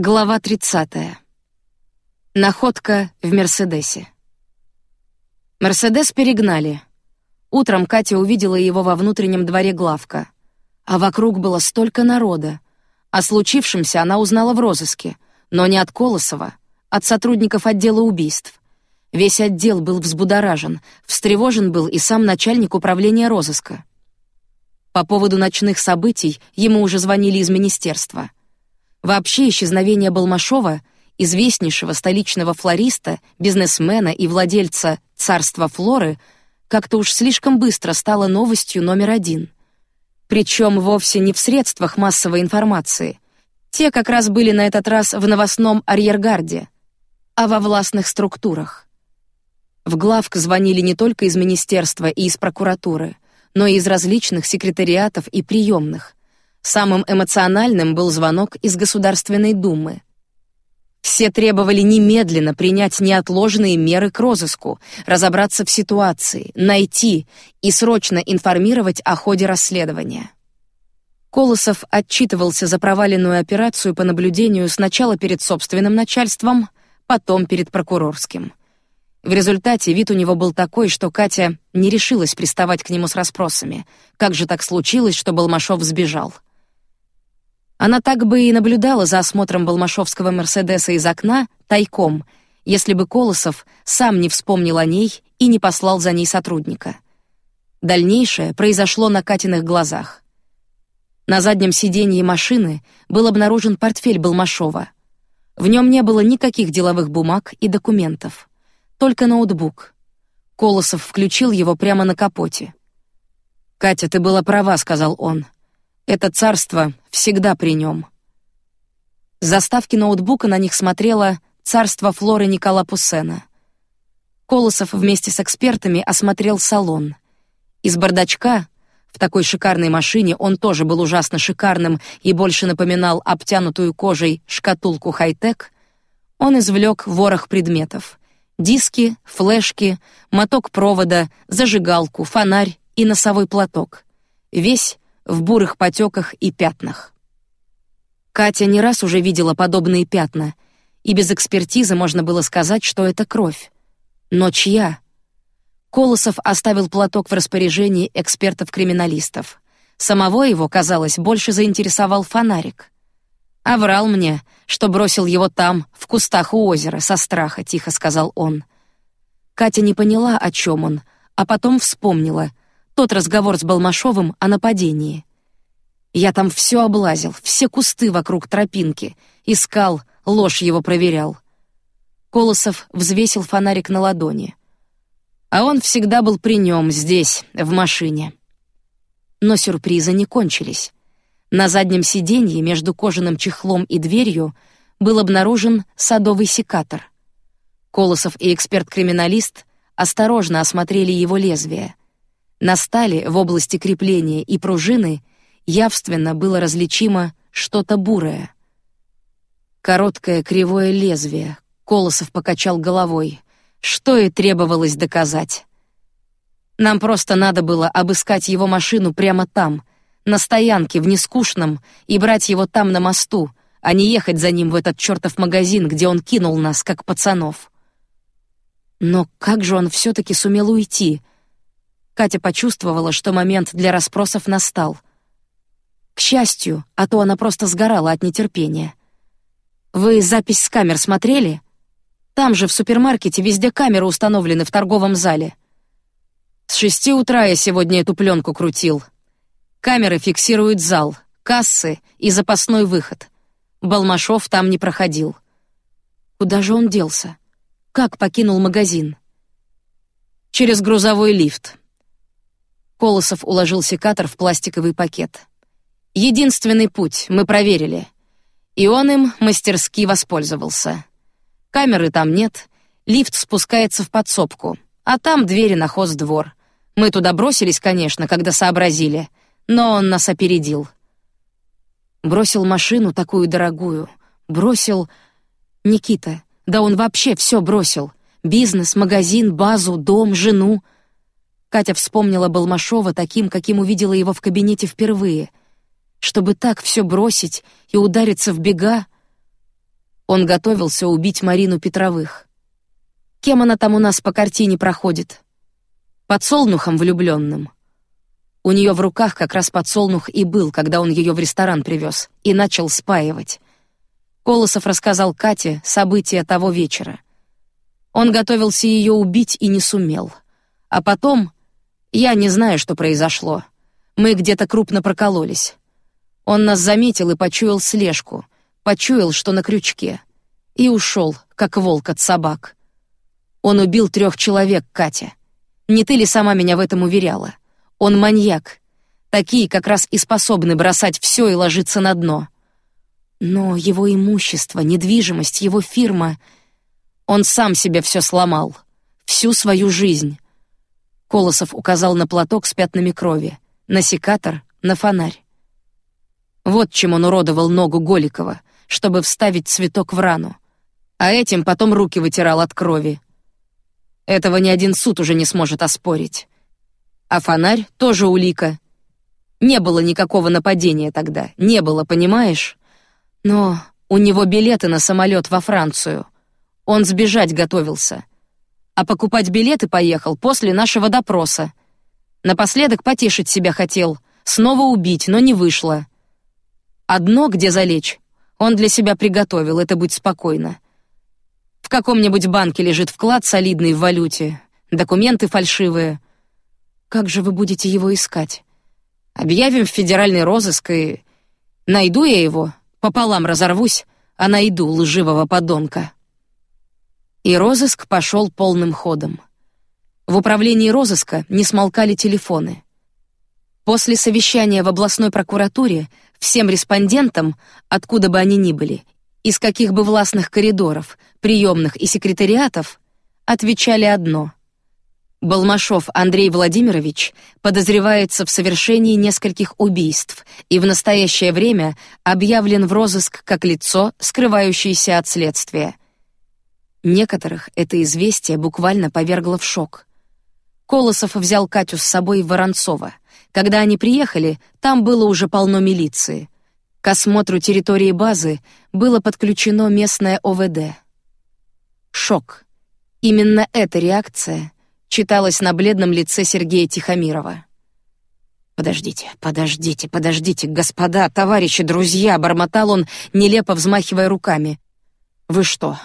Глава 30. Находка в Мерседесе. Мерседес перегнали. Утром Катя увидела его во внутреннем дворе главка, а вокруг было столько народа. О случившемся она узнала в розыске, но не от Колосова, от сотрудников отдела убийств. Весь отдел был взбудоражен, встревожен был и сам начальник управления розыска. По поводу ночных событий ему уже звонили из министерства. Вообще исчезновение Балмашова, известнейшего столичного флориста, бизнесмена и владельца царства Флоры, как-то уж слишком быстро стало новостью номер один. Причем вовсе не в средствах массовой информации. Те как раз были на этот раз в новостном арьергарде, а во властных структурах. В главк звонили не только из министерства и из прокуратуры, но и из различных секретариатов и приемных. Самым эмоциональным был звонок из Государственной Думы. Все требовали немедленно принять неотложные меры к розыску, разобраться в ситуации, найти и срочно информировать о ходе расследования. Колосов отчитывался за проваленную операцию по наблюдению сначала перед собственным начальством, потом перед прокурорским. В результате вид у него был такой, что Катя не решилась приставать к нему с расспросами. Как же так случилось, что Балмашов сбежал? Она так бы и наблюдала за осмотром Балмашовского Мерседеса из окна тайком, если бы Колосов сам не вспомнил о ней и не послал за ней сотрудника. Дальнейшее произошло на Катиных глазах. На заднем сиденье машины был обнаружен портфель Балмашова. В нем не было никаких деловых бумаг и документов, только ноутбук. Колосов включил его прямо на капоте. Катя, ты была права, сказал он. Это царство всегда при нем. Заставки ноутбука на них смотрело царство Флоры Никола Пуссена. Колосов вместе с экспертами осмотрел салон. Из бардачка в такой шикарной машине он тоже был ужасно шикарным и больше напоминал обтянутую кожей шкатулку хай-тек. Он извлек ворох предметов: диски, флешки, моток провода, зажигалку, фонарь и носовой платок. Весь в бурых потеках и пятнах. Катя не раз уже видела подобные пятна, и без экспертизы можно было сказать, что это кровь. Но чья? Колосов оставил платок в распоряжении экспертов-криминалистов. Самого его, казалось, больше заинтересовал фонарик. А врал мне, что бросил его там, в кустах у озера, со страха, тихо сказал он. Катя не поняла, о чем он, а потом вспомнила — тот разговор с Балмашовым о нападении. Я там все облазил, все кусты вокруг тропинки, искал, ложь его проверял. Колосов взвесил фонарик на ладони. А он всегда был при нем здесь, в машине. Но сюрпризы не кончились. На заднем сиденье между кожаным чехлом и дверью был обнаружен садовый секатор. Колосов и эксперт-криминалист осторожно осмотрели его лезвие. На стали в области крепления и пружины явственно было различимо что-то бурое. Короткое кривое лезвие. Колосов покачал головой. Что и требовалось доказать. Нам просто надо было обыскать его машину прямо там, на стоянке в нескучном, и брать его там на мосту, а не ехать за ним в этот чертов магазин, где он кинул нас как пацанов. Но как же он все-таки сумел уйти? Катя почувствовала, что момент для расспросов настал. К счастью, а то она просто сгорала от нетерпения. Вы запись с камер смотрели? Там же в супермаркете везде камеры установлены в торговом зале. С шести утра я сегодня эту пленку крутил. Камеры фиксируют зал, кассы и запасной выход. Балмашов там не проходил. Куда же он делся? Как покинул магазин? Через грузовой лифт. Колосов уложил секатор в пластиковый пакет. Единственный путь, мы проверили. И он им мастерски воспользовался. Камеры там нет, лифт спускается в подсобку, а там двери на хоздвор. Мы туда бросились, конечно, когда сообразили, но он нас опередил. Бросил машину такую дорогую, бросил Никита. Да он вообще все бросил: бизнес, магазин, базу, дом, жену. Катя вспомнила Балмашова таким, каким увидела его в кабинете впервые. Чтобы так все бросить и удариться в бега, Он готовился убить Марину Петровых. Кем она там у нас по картине проходит? Подсолнухом влюбленным. У нее в руках как раз подсолнух и был, когда он ее в ресторан привез и начал спаивать. Колосов рассказал Кате события того вечера. Он готовился ее убить и не сумел. А потом, я не знаю, что произошло. Мы где-то крупно прокололись. Он нас заметил и почуял слежку, почуял, что на крючке, и ушел, как волк от собак. Он убил трех человек, Катя. Не ты ли сама меня в этом уверяла? Он маньяк. Такие как раз и способны бросать все и ложиться на дно. Но его имущество, недвижимость, его фирма, он сам себе все сломал, всю свою жизнь. Колосов указал на платок с пятнами крови, на секатор, на фонарь. Вот чем он уродовал ногу Голикова, чтобы вставить цветок в рану, а этим потом руки вытирал от крови. Этого ни один суд уже не сможет оспорить. А фонарь тоже улика. Не было никакого нападения тогда, не было, понимаешь? Но у него билеты на самолет во Францию. Он сбежать готовился. А покупать билеты поехал после нашего допроса. Напоследок потешить себя хотел, снова убить, но не вышло. Одно, где залечь, он для себя приготовил, это будь спокойно. В каком-нибудь банке лежит вклад солидный в валюте, документы фальшивые. Как же вы будете его искать? Объявим в федеральный розыск и найду я его, пополам разорвусь, а найду лживого подонка. И розыск пошел полным ходом. В управлении розыска не смолкали телефоны. После совещания в областной прокуратуре всем респондентам, откуда бы они ни были, из каких бы властных коридоров, приемных и секретариатов, отвечали одно: Балмашов Андрей Владимирович подозревается в совершении нескольких убийств и в настоящее время объявлен в розыск как лицо, скрывающееся от следствия. Некоторых это известие буквально повергло в шок. Колосов взял Катю с собой в Воронцово. Когда они приехали, там было уже полно милиции. К осмотру территории базы было подключено местное ОВД. Шок. Именно эта реакция читалась на бледном лице Сергея Тихомирова. Подождите, подождите, подождите, господа, товарищи, друзья, бормотал он, нелепо взмахивая руками. Вы что?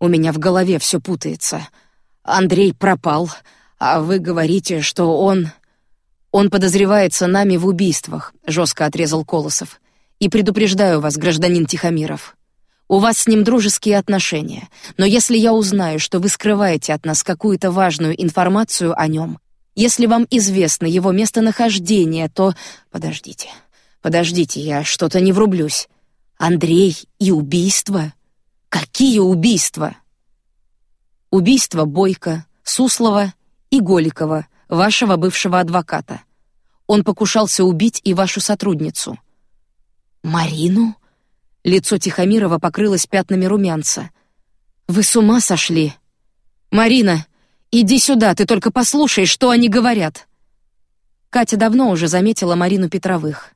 У меня в голове все путается. Андрей пропал, а вы говорите, что он он подозревается нами в убийствах, жестко отрезал Колосов. И предупреждаю вас, гражданин Тихомиров, у вас с ним дружеские отношения, но если я узнаю, что вы скрываете от нас какую-то важную информацию о нем, если вам известно его местонахождение, то подождите, подождите, я что-то не врублюсь. Андрей и убийство? Какие убийства? Убийство Бойко, Суслова и Голикова, вашего бывшего адвоката. Он покушался убить и вашу сотрудницу. Марину? Лицо Тихомирова покрылось пятнами румянца. Вы с ума сошли? Марина, иди сюда, ты только послушай, что они говорят. Катя давно уже заметила Марину Петровых.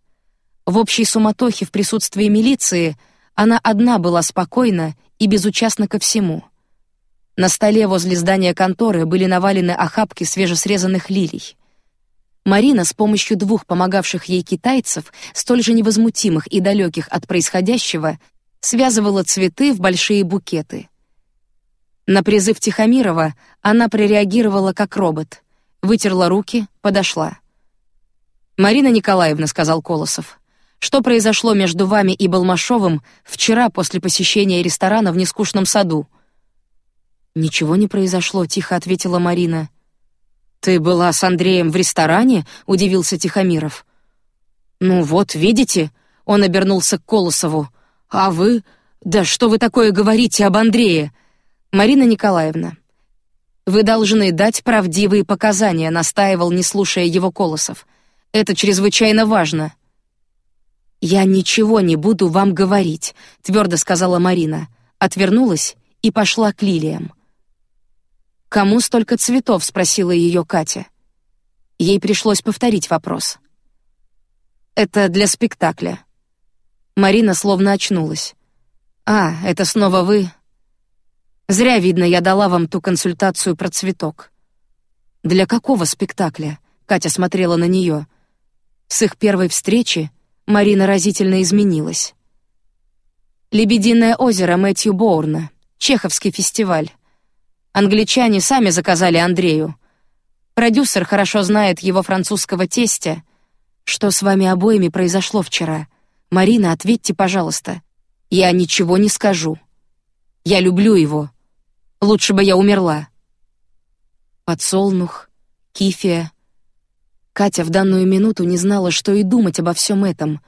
В общей суматохе в присутствии милиции она одна была спокойна и безучастна ко всему. На столе возле здания конторы были навалены охапки свежесрезанных лилий. Марина с помощью двух помогавших ей китайцев, столь же невозмутимых и далеких от происходящего, связывала цветы в большие букеты. На призыв Тихомирова она прореагировала как робот, вытерла руки, подошла. Марина Николаевна, сказал Колосов, что произошло между вами и Балмашовым вчера после посещения ресторана в нескучном саду? Ничего не произошло, тихо ответила Марина. Ты была с Андреем в ресторане? удивился Тихомиров. Ну вот, видите, он обернулся к Колосову. А вы? Да что вы такое говорите об Андрее? Марина Николаевна, вы должны дать правдивые показания, настаивал, не слушая его Колосов. Это чрезвычайно важно. Я ничего не буду вам говорить, твердо сказала Марина, отвернулась и пошла к лилиям. Кому столько цветов? спросила ее Катя. Ей пришлось повторить вопрос. Это для спектакля. Марина словно очнулась. А, это снова вы? Зря видно, я дала вам ту консультацию про цветок. Для какого спектакля? Катя смотрела на нее. С их первой встречи Марина разительно изменилась. Лебединое озеро Мэтью Боурна, Чеховский фестиваль. Англичане сами заказали Андрею. Продюсер хорошо знает его французского тестя. Что с вами обоими произошло вчера? Марина, ответьте, пожалуйста. Я ничего не скажу. Я люблю его. Лучше бы я умерла. Подсолнух, кифия. Катя в данную минуту не знала, что и думать обо всем этом.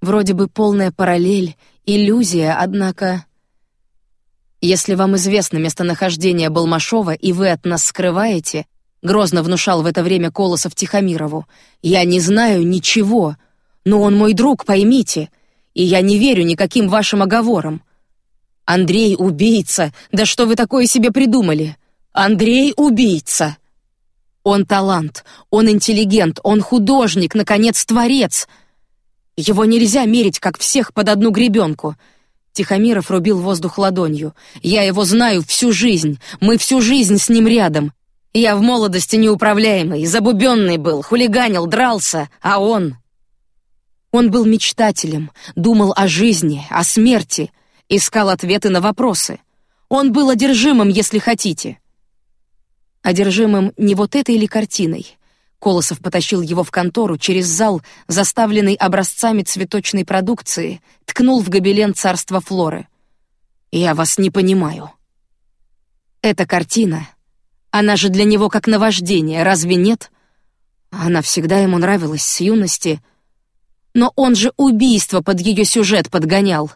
Вроде бы полная параллель, иллюзия, однако. Если вам известно местонахождение Балмашова и вы от нас скрываете, грозно внушал в это время Колосов Тихомирову, я не знаю ничего, но он мой друг, поймите, и я не верю никаким вашим оговорам. Андрей убийца, да что вы такое себе придумали? Андрей убийца. Он талант, он интеллигент, он художник, наконец творец. Его нельзя мерить как всех под одну гребенку. Тихомиров рубил воздух ладонью. Я его знаю всю жизнь, мы всю жизнь с ним рядом. Я в молодости неуправляемый, забубенный был, хулиганил, дрался, а он... Он был мечтателем, думал о жизни, о смерти, искал ответы на вопросы. Он был одержимым, если хотите одержимым не вот этой или картиной. Колосов потащил его в контору через зал, заставленный образцами цветочной продукции, ткнул в гобелен царства Флоры. Я вас не понимаю. Эта картина, она же для него как наваждение, разве нет? Она всегда ему нравилась с юности, но он же убийство под ее сюжет подгонял.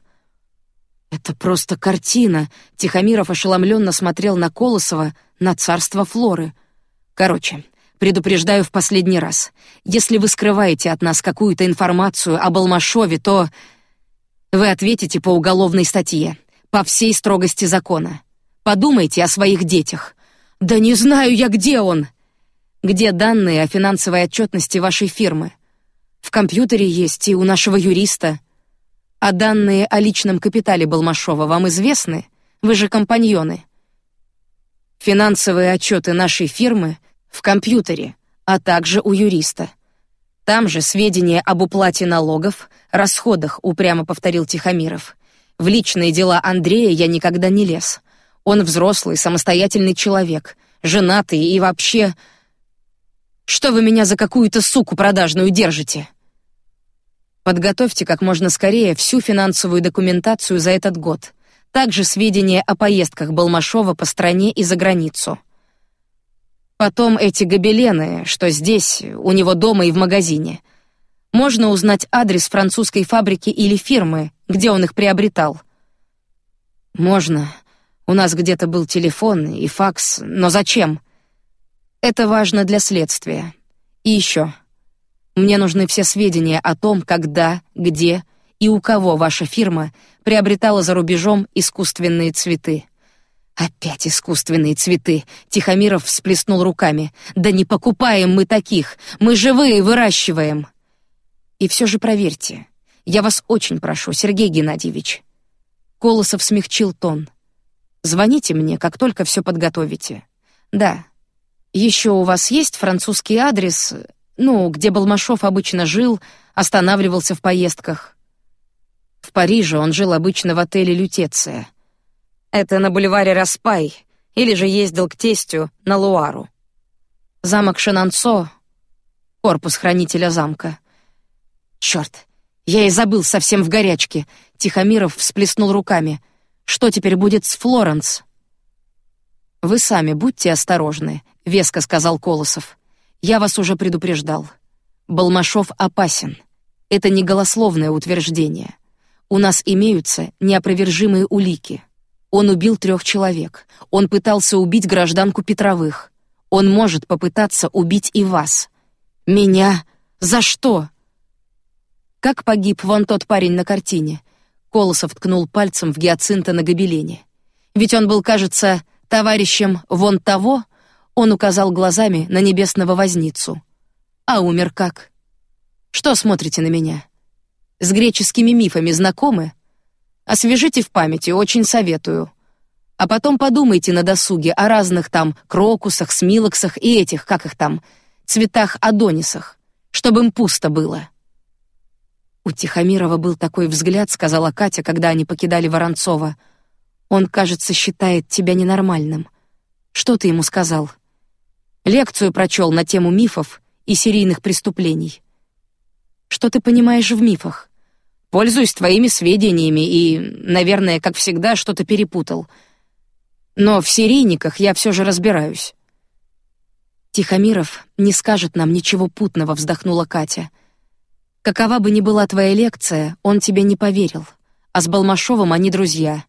Это просто картина. Тихомиров ошеломленно смотрел на Колосова, на царство Флоры. Короче, предупреждаю в последний раз. Если вы скрываете от нас какую-то информацию об Алмашове, то вы ответите по уголовной статье, по всей строгости закона. Подумайте о своих детях. Да не знаю я, где он. Где данные о финансовой отчетности вашей фирмы? В компьютере есть и у нашего юриста. А данные о личном капитале Балмашова вам известны? Вы же компаньоны. Финансовые отчеты нашей фирмы в компьютере, а также у юриста. Там же сведения об уплате налогов, расходах, упрямо повторил Тихомиров. В личные дела Андрея я никогда не лез. Он взрослый, самостоятельный человек, женатый и вообще... Что вы меня за какую-то суку продажную держите? Подготовьте как можно скорее всю финансовую документацию за этот год также сведения о поездках Балмашова по стране и за границу. Потом эти гобелены, что здесь, у него дома и в магазине. Можно узнать адрес французской фабрики или фирмы, где он их приобретал. Можно. У нас где-то был телефон и факс, но зачем? Это важно для следствия. И еще. Мне нужны все сведения о том, когда, где и у кого ваша фирма приобретала за рубежом искусственные цветы. Опять искусственные цветы. Тихомиров всплеснул руками. Да не покупаем мы таких, мы живые выращиваем. И все же проверьте. Я вас очень прошу, Сергей Геннадьевич. Колосов смягчил тон. Звоните мне, как только все подготовите. Да. Еще у вас есть французский адрес, ну, где Балмашов обычно жил, останавливался в поездках. В Париже он жил обычно в отеле Лютеция. Это на бульваре Распай, или же ездил к тестю на Луару. Замок Шенансо, корпус хранителя замка. Черт, я и забыл совсем в горячке. Тихомиров всплеснул руками. Что теперь будет с Флоренс? Вы сами будьте осторожны, веско сказал Колосов. Я вас уже предупреждал. Балмашов опасен. Это не голословное утверждение. У нас имеются неопровержимые улики. Он убил трех человек. Он пытался убить гражданку Петровых. Он может попытаться убить и вас. Меня? За что? Как погиб вон тот парень на картине? Колосов ткнул пальцем в гиацинта на гобелене. Ведь он был, кажется, товарищем вон того. Он указал глазами на небесного возницу. А умер как? Что смотрите на меня? С греческими мифами знакомы? Освежите в памяти, очень советую. А потом подумайте на досуге о разных там крокусах, смилоксах и этих, как их там, цветах адонисах, чтобы им пусто было. У Тихомирова был такой взгляд, сказала Катя, когда они покидали Воронцова. Он, кажется, считает тебя ненормальным. Что ты ему сказал? Лекцию прочел на тему мифов и серийных преступлений. Что ты понимаешь в мифах? Пользуюсь твоими сведениями и, наверное, как всегда, что-то перепутал. Но в серийниках я все же разбираюсь. Тихомиров не скажет нам ничего путного, вздохнула Катя. Какова бы ни была твоя лекция, он тебе не поверил. А с Балмашовым они друзья.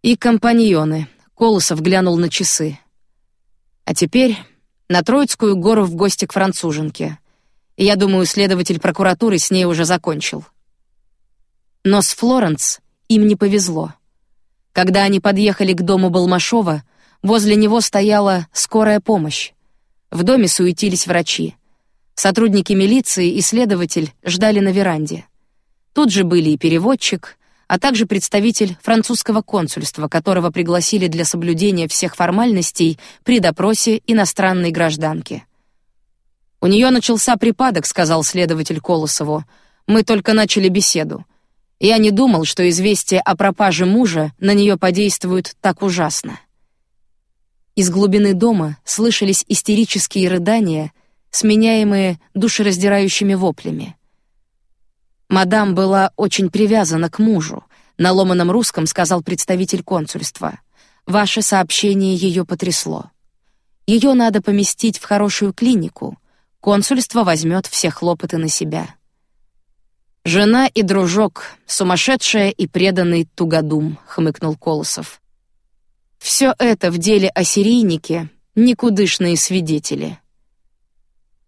И компаньоны. Колосов глянул на часы. А теперь на Троицкую гору в гости к француженке. И я думаю, следователь прокуратуры с ней уже закончил. Но с Флоренс им не повезло. Когда они подъехали к дому Балмашова, возле него стояла скорая помощь. В доме суетились врачи. Сотрудники милиции и следователь ждали на веранде. Тут же были и переводчик, а также представитель французского консульства, которого пригласили для соблюдения всех формальностей при допросе иностранной гражданки. У нее начался припадок, сказал следователь Колосову. Мы только начали беседу. Я не думал, что известие о пропаже мужа на нее подействует так ужасно. Из глубины дома слышались истерические рыдания, сменяемые душераздирающими воплями. Мадам была очень привязана к мужу. На ломаном русском сказал представитель консульства. Ваше сообщение ее потрясло. Ее надо поместить в хорошую клинику. Консульство возьмет все хлопоты на себя. Жена и дружок, сумасшедшая и преданный тугодум, хмыкнул Колосов. Все это в деле о серийнике никудышные свидетели.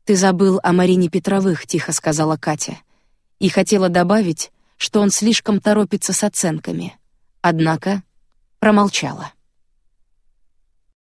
Ты забыл о Марине Петровых, тихо сказала Катя, и хотела добавить, что он слишком торопится с оценками, однако промолчала.